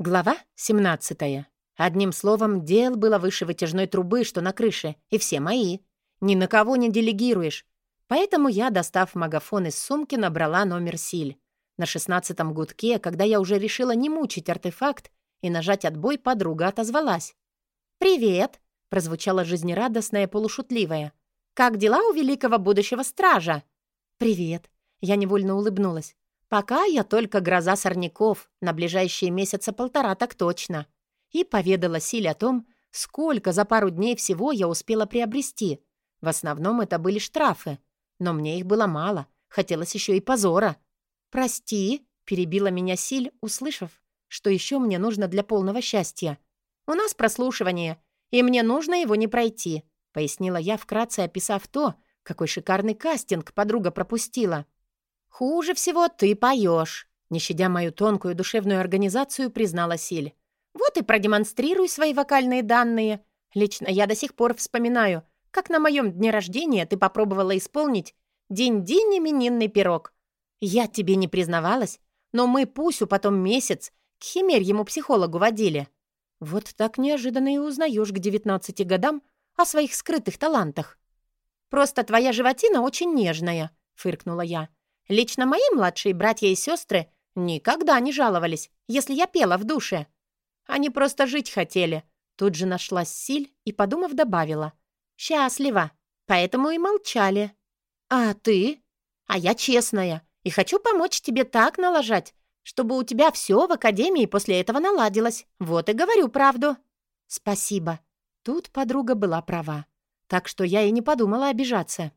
Глава 17. Одним словом, дел было выше вытяжной трубы, что на крыше, и все мои. Ни на кого не делегируешь. Поэтому я, достав магафон из сумки, набрала номер Силь. На шестнадцатом гудке, когда я уже решила не мучить артефакт и нажать отбой, подруга отозвалась. «Привет!» — прозвучало жизнерадостное полушутливое. «Как дела у великого будущего стража?» «Привет!» — я невольно улыбнулась. Пока я только гроза сорняков, на ближайшие месяца полтора так точно. И поведала Силе о том, сколько за пару дней всего я успела приобрести. В основном это были штрафы. Но мне их было мало, хотелось еще и позора. «Прости», — перебила меня Силь, услышав, что еще мне нужно для полного счастья. «У нас прослушивание, и мне нужно его не пройти», — пояснила я, вкратце описав то, какой шикарный кастинг подруга пропустила. «Хуже всего ты поешь», — не щадя мою тонкую душевную организацию, признала Силь. «Вот и продемонстрируй свои вокальные данные. Лично я до сих пор вспоминаю, как на моем дне рождения ты попробовала исполнить «День-день именинный пирог». Я тебе не признавалась, но мы Пусю потом месяц к химерьему психологу водили. Вот так неожиданно и узнаешь к девятнадцати годам о своих скрытых талантах. «Просто твоя животина очень нежная», — фыркнула я. Лично мои младшие братья и сестры никогда не жаловались, если я пела в душе. Они просто жить хотели. Тут же нашлась Силь и, подумав, добавила. «Счастливо. Поэтому и молчали». «А ты?» «А я честная и хочу помочь тебе так налажать, чтобы у тебя все в академии после этого наладилось. Вот и говорю правду». «Спасибо». Тут подруга была права. Так что я и не подумала обижаться.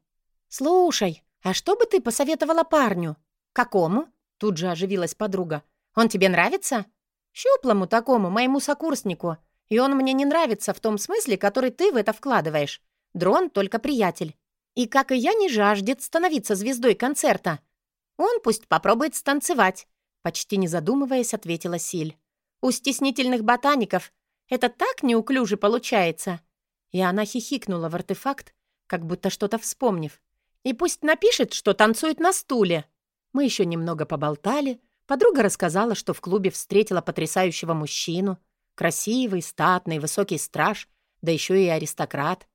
«Слушай, «А что бы ты посоветовала парню?» «Какому?» — тут же оживилась подруга. «Он тебе нравится?» «Щуплому такому, моему сокурснику. И он мне не нравится в том смысле, который ты в это вкладываешь. Дрон только приятель. И, как и я, не жаждет становиться звездой концерта. Он пусть попробует станцевать», — почти не задумываясь, ответила Силь. «У стеснительных ботаников это так неуклюже получается». И она хихикнула в артефакт, как будто что-то вспомнив. И пусть напишет, что танцует на стуле. Мы еще немного поболтали. Подруга рассказала, что в клубе встретила потрясающего мужчину. Красивый, статный, высокий страж, да еще и аристократ.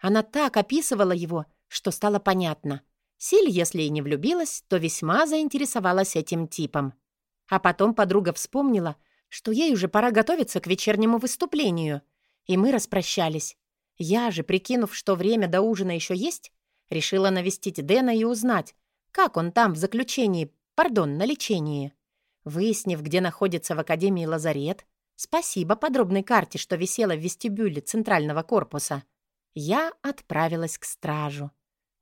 Она так описывала его, что стало понятно. Силь, если и не влюбилась, то весьма заинтересовалась этим типом. А потом подруга вспомнила, что ей уже пора готовиться к вечернему выступлению. И мы распрощались. Я же, прикинув, что время до ужина еще есть, Решила навестить Дэна и узнать, как он там в заключении, пардон, на лечении. Выяснив, где находится в Академии лазарет, спасибо подробной карте, что висела в вестибюле центрального корпуса, я отправилась к стражу.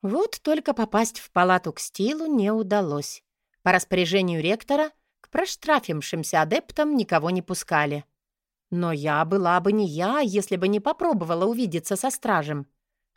Вот только попасть в палату к стилу не удалось. По распоряжению ректора к проштрафившимся адептам никого не пускали. Но я была бы не я, если бы не попробовала увидеться со стражем.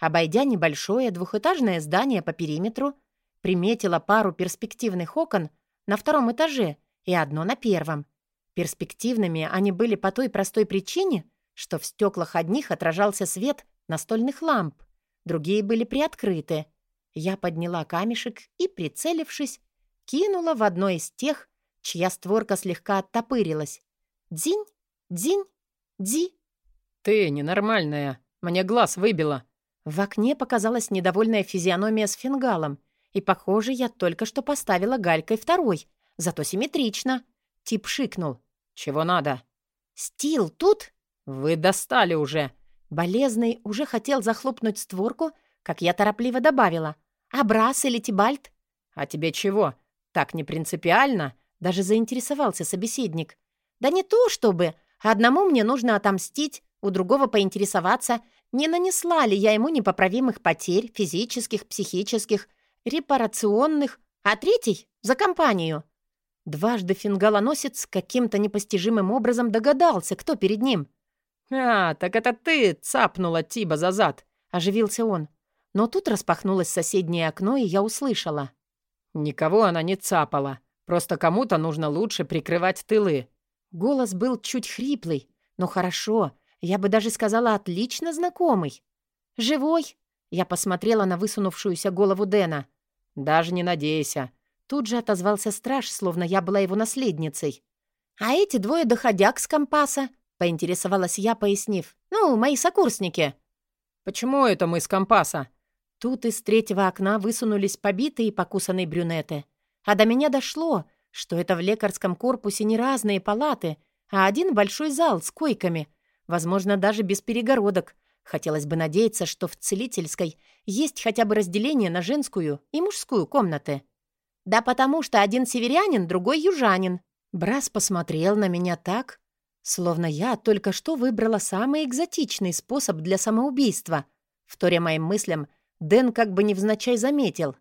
Обойдя небольшое двухэтажное здание по периметру, приметила пару перспективных окон на втором этаже и одно на первом. Перспективными они были по той простой причине, что в стеклах одних отражался свет настольных ламп, другие были приоткрыты. Я подняла камешек и, прицелившись, кинула в одно из тех, чья створка слегка оттопырилась. «Дзинь! Дзинь! Ди!» «Ты ненормальная! Мне глаз выбило!» В окне показалась недовольная физиономия с фингалом, и, похоже, я только что поставила галькой второй, зато симметрично. Тип шикнул. «Чего надо?» «Стил тут?» «Вы достали уже!» Болезный уже хотел захлопнуть створку, как я торопливо добавила. «А Брас или Тибальт?» «А тебе чего? Так не принципиально?» Даже заинтересовался собеседник. «Да не то чтобы. Одному мне нужно отомстить, у другого поинтересоваться, не нанесла ли я ему непоправимых потерь, физических, психических, репарационных, а третий — за компанию. Дважды фингалоносец каким-то непостижимым образом догадался, кто перед ним. «А, так это ты цапнула Тиба за зад!» — оживился он. Но тут распахнулось соседнее окно, и я услышала. «Никого она не цапала. Просто кому-то нужно лучше прикрывать тылы». Голос был чуть хриплый, но хорошо, я бы даже сказала, отлично знакомый. «Живой?» Я посмотрела на высунувшуюся голову Дэна. «Даже не надейся». Тут же отозвался страж, словно я была его наследницей. «А эти двое доходяг с компаса?» — поинтересовалась я, пояснив. «Ну, мои сокурсники». «Почему это мы с компаса?» Тут из третьего окна высунулись побитые и покусанные брюнеты. А до меня дошло, что это в лекарском корпусе не разные палаты, а один большой зал с койками, возможно, даже без перегородок. Хотелось бы надеяться, что в целительской есть хотя бы разделение на женскую и мужскую комнаты. Да потому что один северянин, другой южанин. Брас посмотрел на меня так, словно я только что выбрала самый экзотичный способ для самоубийства. Вторя моим мыслям, Дэн как бы невзначай заметил.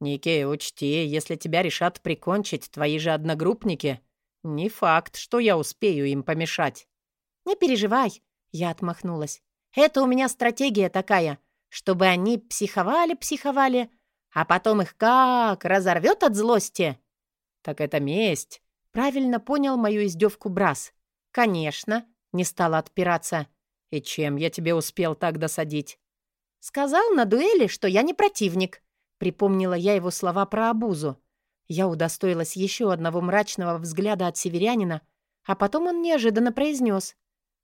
«Ники, учти, если тебя решат прикончить твои же одногруппники, не факт, что я успею им помешать». «Не переживай», — я отмахнулась. «Это у меня стратегия такая, чтобы они психовали-психовали, а потом их как разорвет от злости». «Так это месть», — правильно понял мою издевку Брас. «Конечно», — не стала отпираться. «И чем я тебе успел так досадить?» «Сказал на дуэли, что я не противник», Припомнила я его слова про обузу. Я удостоилась еще одного мрачного взгляда от северянина, а потом он неожиданно произнес.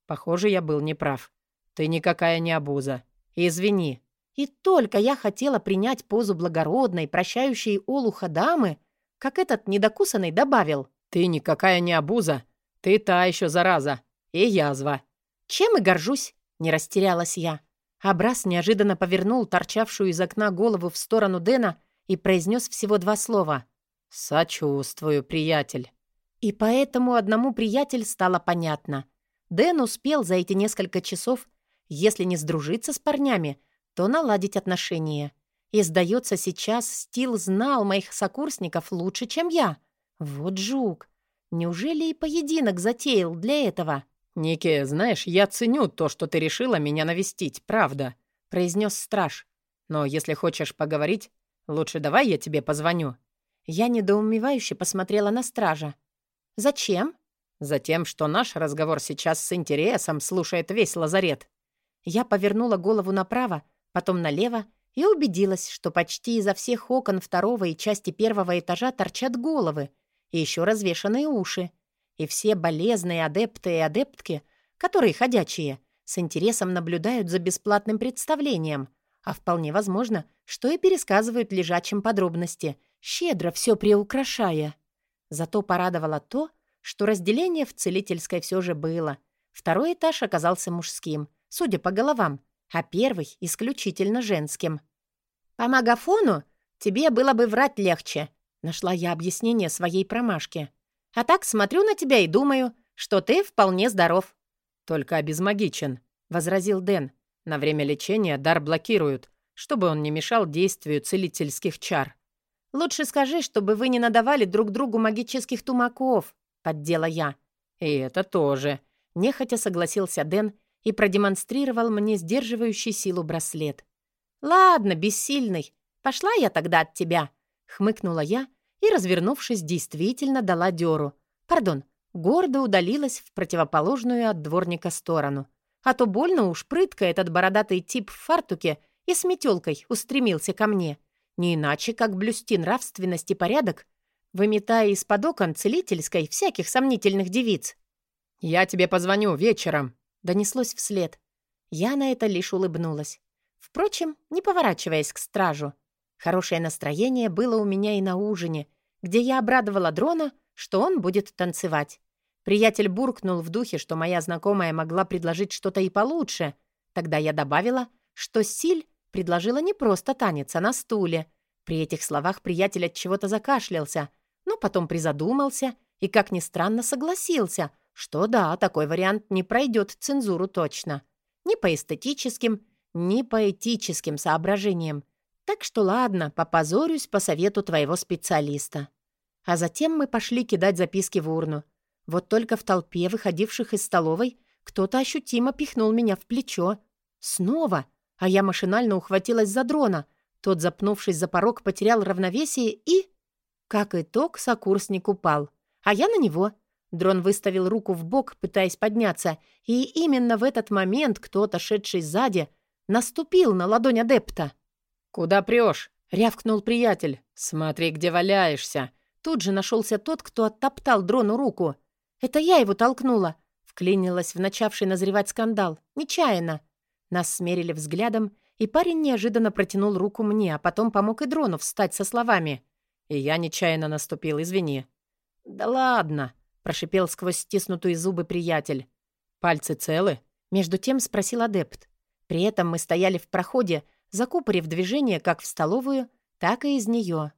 «Похоже, я был неправ. Ты никакая не обуза. Извини». И только я хотела принять позу благородной, прощающей олуха дамы, как этот недокусанный добавил. «Ты никакая не обуза. Ты та еще зараза. И язва». «Чем и горжусь», — не растерялась я. Абрас неожиданно повернул торчавшую из окна голову в сторону Дэна и произнес всего два слова. «Сочувствую, приятель». И поэтому одному приятель стало понятно. Дэн успел за эти несколько часов, если не сдружиться с парнями, то наладить отношения. И, сдается, сейчас Стил знал моих сокурсников лучше, чем я. Вот жук. Неужели и поединок затеял для этого?» «Ники, знаешь, я ценю то, что ты решила меня навестить, правда», — произнес страж. «Но если хочешь поговорить, лучше давай я тебе позвоню». Я недоумевающе посмотрела на стража. «Зачем?» «Затем, что наш разговор сейчас с интересом слушает весь лазарет». Я повернула голову направо, потом налево и убедилась, что почти изо всех окон второго и части первого этажа торчат головы и еще развешанные уши и все болезные адепты и адептки, которые ходячие, с интересом наблюдают за бесплатным представлением, а вполне возможно, что и пересказывают лежачим подробности, щедро все приукрашая. Зато порадовало то, что разделение в целительской все же было. Второй этаж оказался мужским, судя по головам, а первый — исключительно женским. «По магафону тебе было бы врать легче», — нашла я объяснение своей промашки. А так смотрю на тебя и думаю, что ты вполне здоров». «Только обезмагичен», — возразил Дэн. «На время лечения дар блокируют, чтобы он не мешал действию целительских чар». «Лучше скажи, чтобы вы не надавали друг другу магических тумаков», — поддела я. «И это тоже», — нехотя согласился Дэн и продемонстрировал мне сдерживающий силу браслет. «Ладно, бессильный. Пошла я тогда от тебя», — хмыкнула я и, развернувшись, действительно дала дёру. Пардон, гордо удалилась в противоположную от дворника сторону. А то больно уж прытко этот бородатый тип в фартуке и с метелкой устремился ко мне. Не иначе, как блюсти нравственность и порядок, выметая из-под окон целительской всяких сомнительных девиц. «Я тебе позвоню вечером», — донеслось вслед. Я на это лишь улыбнулась. Впрочем, не поворачиваясь к стражу. Хорошее настроение было у меня и на ужине, где я обрадовала дрона, что он будет танцевать. Приятель буркнул в духе, что моя знакомая могла предложить что-то и получше. Тогда я добавила, что Силь предложила не просто танец, а на стуле. При этих словах приятель от чего-то закашлялся, но потом призадумался и, как ни странно, согласился, что да, такой вариант не пройдет цензуру точно. Ни по эстетическим, ни по этическим соображениям. Так что ладно, попозорюсь по совету твоего специалиста. А затем мы пошли кидать записки в урну. Вот только в толпе, выходивших из столовой, кто-то ощутимо пихнул меня в плечо. Снова. А я машинально ухватилась за дрона. Тот, запнувшись за порог, потерял равновесие и... Как итог, сокурсник упал. А я на него. Дрон выставил руку в бок, пытаясь подняться, и именно в этот момент кто-то, шедший сзади, наступил на ладонь адепта. «Куда прешь?» — рявкнул приятель. «Смотри, где валяешься!» Тут же нашелся тот, кто оттоптал дрону руку. Это я его толкнула. Вклинилась в начавший назревать скандал. Нечаянно. Нас смерили взглядом, и парень неожиданно протянул руку мне, а потом помог и дрону встать со словами. И я нечаянно наступил, извини. «Да ладно», — прошипел сквозь стиснутые зубы приятель. «Пальцы целы?» — между тем спросил адепт. При этом мы стояли в проходе, закупорив движение как в столовую, так и из нее.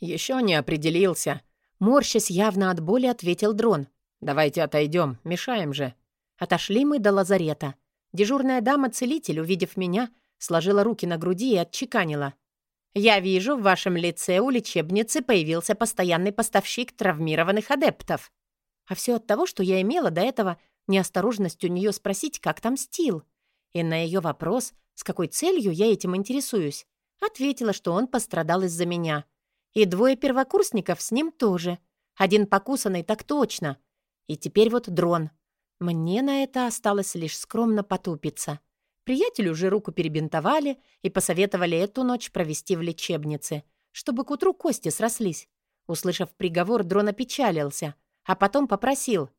«Еще не определился», — морщась явно от боли, ответил дрон. «Давайте отойдем, мешаем же». Отошли мы до лазарета. Дежурная дама-целитель, увидев меня, сложила руки на груди и отчеканила. «Я вижу, в вашем лице у лечебницы появился постоянный поставщик травмированных адептов. А все от того, что я имела до этого неосторожность у нее спросить, как там стил. И на ее вопрос, с какой целью я этим интересуюсь, ответила, что он пострадал из-за меня. И двое первокурсников с ним тоже. Один покусанный так точно. И теперь вот дрон. Мне на это осталось лишь скромно потупиться. Приятелю же руку перебинтовали и посоветовали эту ночь провести в лечебнице, чтобы к утру кости срослись. Услышав приговор, дрон опечалился, а потом попросил.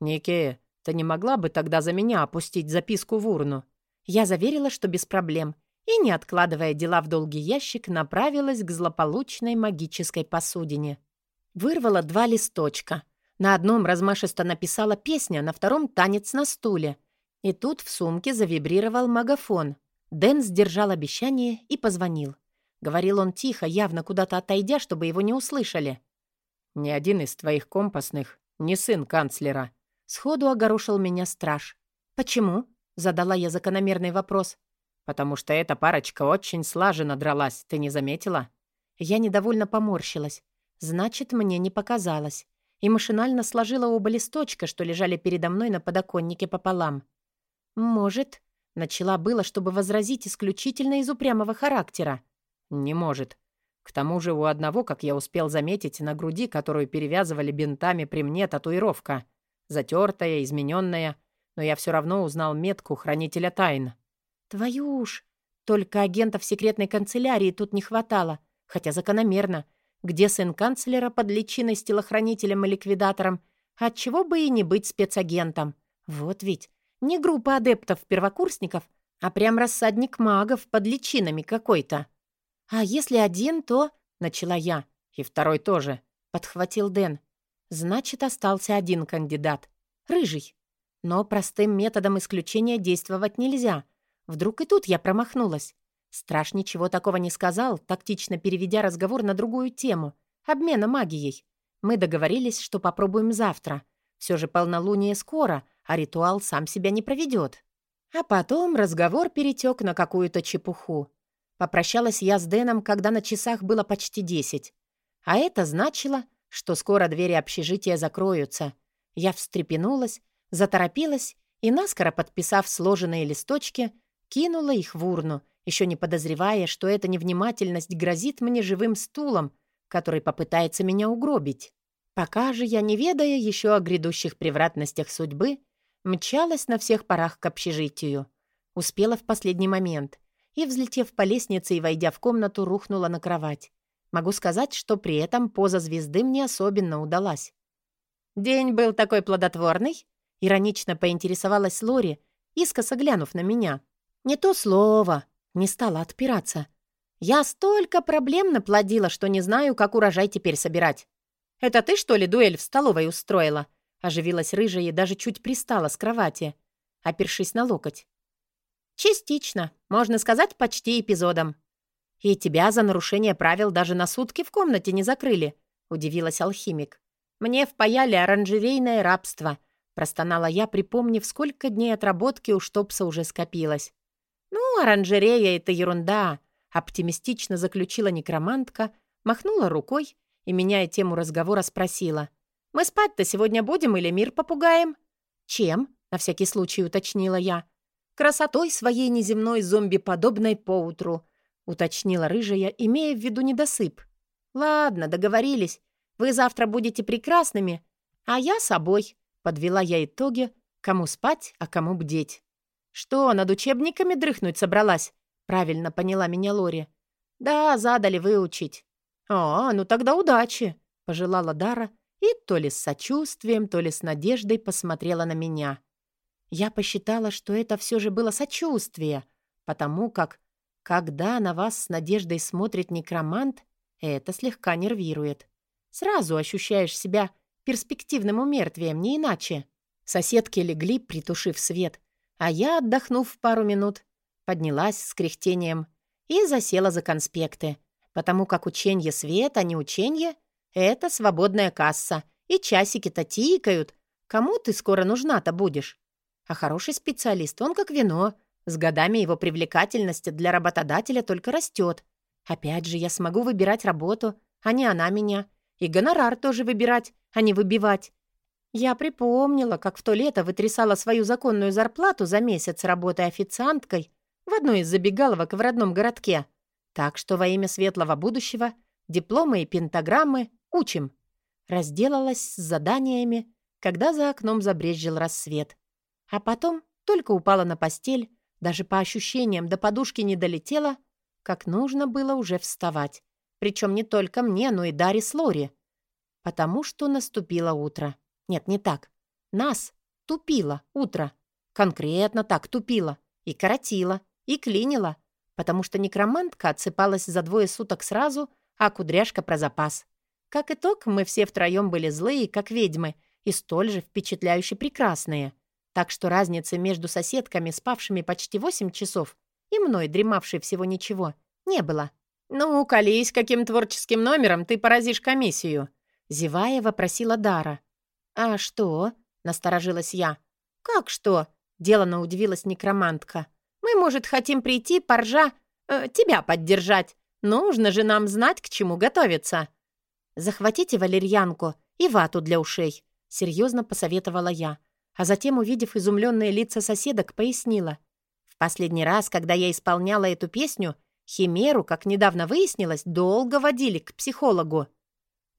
«Никея, ты не могла бы тогда за меня опустить записку в урну?» Я заверила, что без проблем, и, не откладывая дела в долгий ящик, направилась к злополучной магической посудине. Вырвала два листочка. На одном размашисто написала песня, на втором — танец на стуле — и тут в сумке завибрировал магафон. Дэн сдержал обещание и позвонил. Говорил он тихо, явно куда-то отойдя, чтобы его не услышали. «Ни один из твоих компасных не сын канцлера», — сходу огорошил меня страж. «Почему?» — задала я закономерный вопрос. «Потому что эта парочка очень слаженно дралась, ты не заметила?» Я недовольно поморщилась. Значит, мне не показалось. И машинально сложила оба листочка, что лежали передо мной на подоконнике пополам. «Может». Начала было, чтобы возразить исключительно из упрямого характера. «Не может. К тому же у одного, как я успел заметить, на груди, которую перевязывали бинтами при мне, татуировка. Затертая, измененная, но я все равно узнал метку хранителя тайн». «Твою уж! Только агентов секретной канцелярии тут не хватало, хотя закономерно. Где сын канцлера под личиной с телохранителем и ликвидатором? Отчего бы и не быть спецагентом? Вот ведь не группа адептов-первокурсников, а прям рассадник магов под личинами какой-то. «А если один, то...» — начала я. «И второй тоже», — подхватил Дэн. «Значит, остался один кандидат. Рыжий. Но простым методом исключения действовать нельзя. Вдруг и тут я промахнулась. Страш ничего такого не сказал, тактично переведя разговор на другую тему — обмена магией. Мы договорились, что попробуем завтра. Все же полнолуние скоро — а ритуал сам себя не проведет. А потом разговор перетек на какую-то чепуху. Попрощалась я с Дэном, когда на часах было почти десять. А это значило, что скоро двери общежития закроются. Я встрепенулась, заторопилась и, наскоро подписав сложенные листочки, кинула их в урну, еще не подозревая, что эта невнимательность грозит мне живым стулом, который попытается меня угробить. Пока же я, не ведая еще о грядущих превратностях судьбы, Мчалась на всех парах к общежитию. Успела в последний момент. И, взлетев по лестнице и войдя в комнату, рухнула на кровать. Могу сказать, что при этом поза звезды мне особенно удалась. «День был такой плодотворный?» Иронично поинтересовалась Лори, искоса глянув на меня. «Не то слово!» Не стала отпираться. «Я столько проблем наплодила, что не знаю, как урожай теперь собирать. Это ты, что ли, дуэль в столовой устроила?» Оживилась рыжая и даже чуть пристала с кровати, опершись на локоть. «Частично. Можно сказать, почти эпизодом». «И тебя за нарушение правил даже на сутки в комнате не закрыли», — удивилась алхимик. «Мне впаяли оранжерейное рабство», — простонала я, припомнив, сколько дней отработки у Штопса уже скопилось. «Ну, оранжерея — это ерунда», — оптимистично заключила некромантка, махнула рукой и, меняя тему разговора, спросила. Мы спать-то сегодня будем или мир попугаем?» «Чем?» — на всякий случай уточнила я. «Красотой своей неземной зомби-подобной поутру», — уточнила рыжая, имея в виду недосып. «Ладно, договорились. Вы завтра будете прекрасными, а я собой», — подвела я итоги, кому спать, а кому бдеть. «Что, над учебниками дрыхнуть собралась?» — правильно поняла меня Лори. «Да, задали выучить». «А, ну тогда удачи», — пожелала Дара, и то ли с сочувствием, то ли с надеждой посмотрела на меня. Я посчитала, что это все же было сочувствие, потому как, когда на вас с надеждой смотрит некромант, это слегка нервирует. Сразу ощущаешь себя перспективным умертвием, не иначе. Соседки легли, притушив свет, а я, отдохнув пару минут, поднялась с кряхтением и засела за конспекты, потому как ученье свет, а не ученье — это свободная касса, и часики-то тикают. Кому ты скоро нужна-то будешь? А хороший специалист, он как вино. С годами его привлекательность для работодателя только растет. Опять же, я смогу выбирать работу, а не она меня. И гонорар тоже выбирать, а не выбивать. Я припомнила, как в то лето вытрясала свою законную зарплату за месяц, работая официанткой в одной из забегаловок в родном городке. Так что во имя светлого будущего дипломы и пентаграммы учим. Разделалась с заданиями, когда за окном забрезжил рассвет. А потом только упала на постель, даже по ощущениям до подушки не долетела, как нужно было уже вставать. Причем не только мне, но и Даре с Лори. Потому что наступило утро. Нет, не так. Нас тупило утро. Конкретно так тупило. И коротило, и клинило. Потому что некромантка отсыпалась за двое суток сразу, а кудряшка про запас. Как итог, мы все втроем были злые, как ведьмы, и столь же впечатляюще прекрасные — так что разницы между соседками, спавшими почти восемь часов, и мной, дремавшей всего ничего, не было. «Ну, колись, каким творческим номером ты поразишь комиссию?» Зевая, вопросила Дара. «А что?» — насторожилась я. «Как что?» — делано удивилась некромантка. «Мы, может, хотим прийти, поржа, э, тебя поддержать. Нужно же нам знать, к чему готовиться». «Захватите валерьянку и вату для ушей», — серьезно посоветовала я а затем, увидев изумленные лица соседок, пояснила. В последний раз, когда я исполняла эту песню, Химеру, как недавно выяснилось, долго водили к психологу.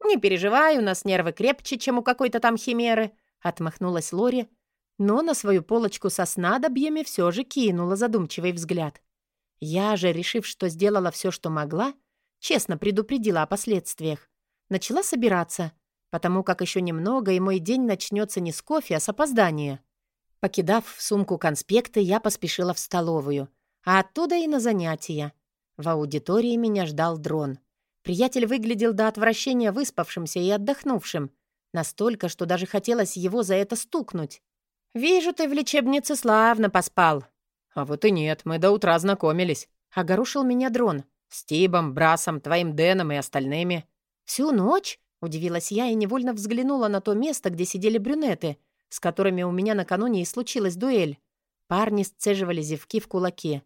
«Не переживай, у нас нервы крепче, чем у какой-то там Химеры», — отмахнулась Лори, но на свою полочку со снадобьями все же кинула задумчивый взгляд. Я же, решив, что сделала все, что могла, честно предупредила о последствиях. Начала собираться — потому как еще немного, и мой день начнется не с кофе, а с опоздания. Покидав в сумку конспекты, я поспешила в столовую, а оттуда и на занятия. В аудитории меня ждал дрон. Приятель выглядел до отвращения выспавшимся и отдохнувшим, настолько, что даже хотелось его за это стукнуть. «Вижу, ты в лечебнице славно поспал». «А вот и нет, мы до утра знакомились», — огорушил меня дрон. «С Тибом, Брасом, твоим Дэном и остальными». «Всю ночь?» Удивилась я и невольно взглянула на то место, где сидели брюнеты, с которыми у меня накануне и случилась дуэль. Парни сцеживали зевки в кулаке.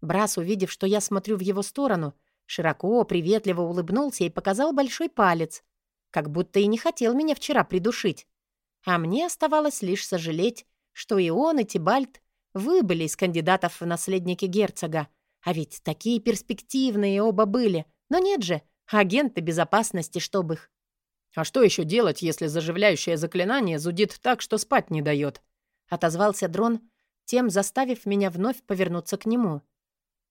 Брас, увидев, что я смотрю в его сторону, широко, приветливо улыбнулся и показал большой палец, как будто и не хотел меня вчера придушить. А мне оставалось лишь сожалеть, что и он, и Тибальт выбыли из кандидатов в наследники герцога. А ведь такие перспективные оба были. Но нет же, агенты безопасности, чтобы их. «А что еще делать, если заживляющее заклинание зудит так, что спать не дает?» — отозвался дрон, тем заставив меня вновь повернуться к нему.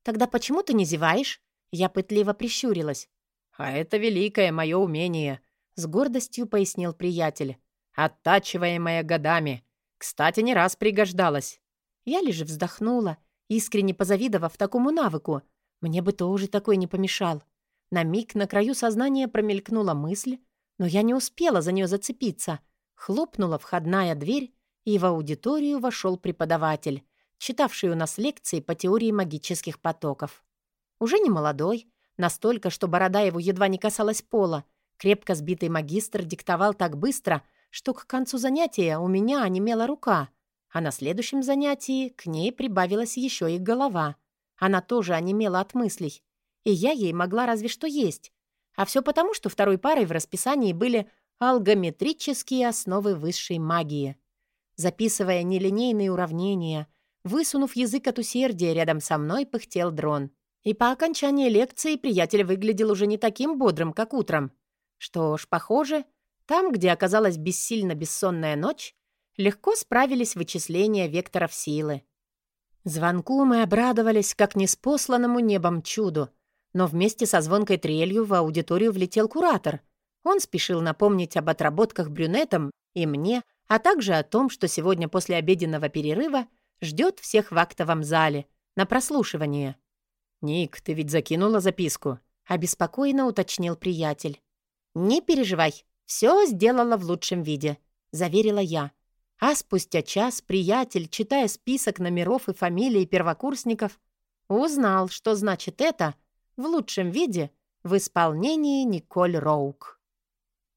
«Тогда почему ты не зеваешь?» Я пытливо прищурилась. «А это великое мое умение», — с гордостью пояснил приятель. «Оттачиваемое годами. Кстати, не раз пригождалось». Я лишь вздохнула, искренне позавидовав такому навыку. Мне бы тоже такой не помешал. На миг на краю сознания промелькнула мысль, но я не успела за нее зацепиться. Хлопнула входная дверь, и в аудиторию вошел преподаватель, читавший у нас лекции по теории магических потоков. Уже не молодой, настолько, что борода его едва не касалась пола, крепко сбитый магистр диктовал так быстро, что к концу занятия у меня онемела рука, а на следующем занятии к ней прибавилась еще и голова. Она тоже онемела от мыслей, и я ей могла разве что есть, а все потому, что второй парой в расписании были алгометрические основы высшей магии. Записывая нелинейные уравнения, высунув язык от усердия, рядом со мной пыхтел дрон. И по окончании лекции приятель выглядел уже не таким бодрым, как утром. Что ж, похоже, там, где оказалась бессильно бессонная ночь, легко справились вычисления векторов силы. Звонку мы обрадовались, как неспосланному небом чуду — но вместе со звонкой трелью в аудиторию влетел куратор. Он спешил напомнить об отработках брюнетам и мне, а также о том, что сегодня после обеденного перерыва ждет всех в актовом зале на прослушивание. «Ник, ты ведь закинула записку?» — обеспокоенно уточнил приятель. «Не переживай, все сделала в лучшем виде», — заверила я. А спустя час приятель, читая список номеров и фамилий первокурсников, узнал, что значит это в лучшем виде в исполнении Николь Роук.